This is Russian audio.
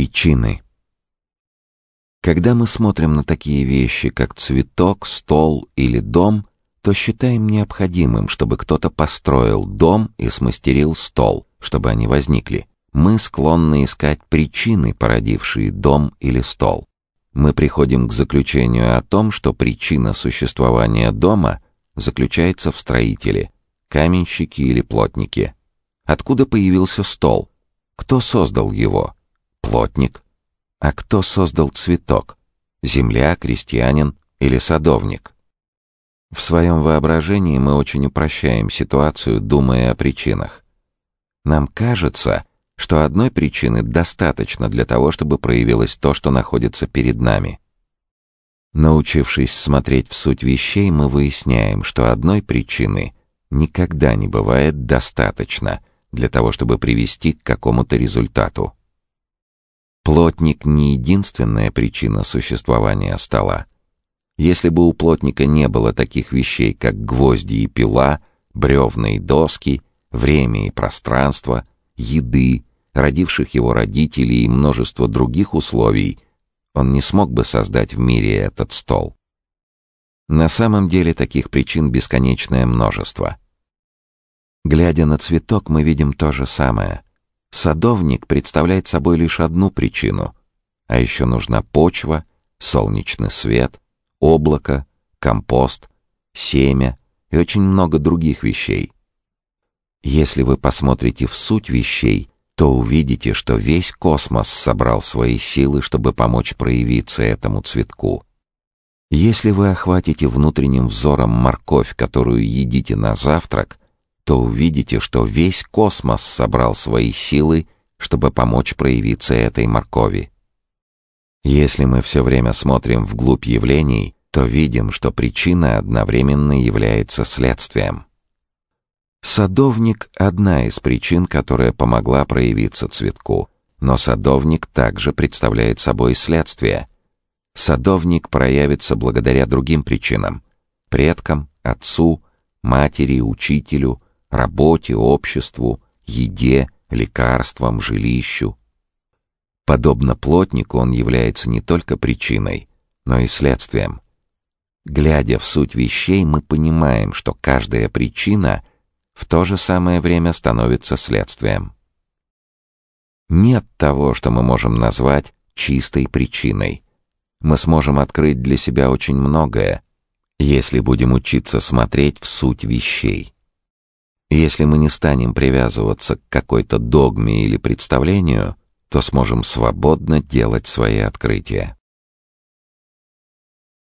Причины. Когда мы смотрим на такие вещи, как цветок, стол или дом, то считаем необходимым, чтобы кто-то построил дом и смастерил стол, чтобы они возникли. Мы склонны искать причины, породившие дом или стол. Мы приходим к заключению о том, что причина существования дома заключается в строителе, каменщике или плотнике. Откуда появился стол? Кто создал его? Плотник. А кто создал цветок? Земля, крестьянин или садовник? В своем воображении мы очень упрощаем ситуацию, думая о причинах. Нам кажется, что одной причины достаточно для того, чтобы проявилось то, что находится перед нами. Научившись смотреть в суть вещей, мы выясняем, что одной причины никогда не бывает достаточно для того, чтобы привести к какому-то результату. Плотник не единственная причина существования стола. Если бы у плотника не было таких вещей, как гвозди и пила, бревна и доски, время и пространство, еды, родивших его родителей и множество других условий, он не смог бы создать в мире этот стол. На самом деле таких причин бесконечное множество. Глядя на цветок, мы видим то же самое — Садовник представляет собой лишь одну причину, а еще нужна почва, солнечный свет, облако, компост, семя и очень много других вещей. Если вы посмотрите в суть вещей, то увидите, что весь космос собрал свои силы, чтобы помочь проявиться этому цветку. Если вы охватите внутренним взором морковь, которую едите на завтрак, то увидите, что весь космос собрал свои силы, чтобы помочь проявиться этой моркови. Если мы все время смотрим вглубь явлений, то видим, что причина одновременно является следствием. Садовник — одна из причин, которая помогла проявиться цветку, но садовник также представляет собой следствие. Садовник проявится благодаря другим причинам — предкам, отцу, матери, учителю — работе, обществу, еде, лекарствам, жилищу. Подобно плотнику он является не только причиной, но и следствием. Глядя в суть вещей, мы понимаем, что каждая причина в то же самое время становится следствием. Нет того, что мы можем назвать чистой причиной. Мы сможем открыть для себя очень многое, если будем учиться смотреть в суть вещей. Если мы не станем привязываться к какой-то догме или представлению, то сможем свободно делать свои открытия.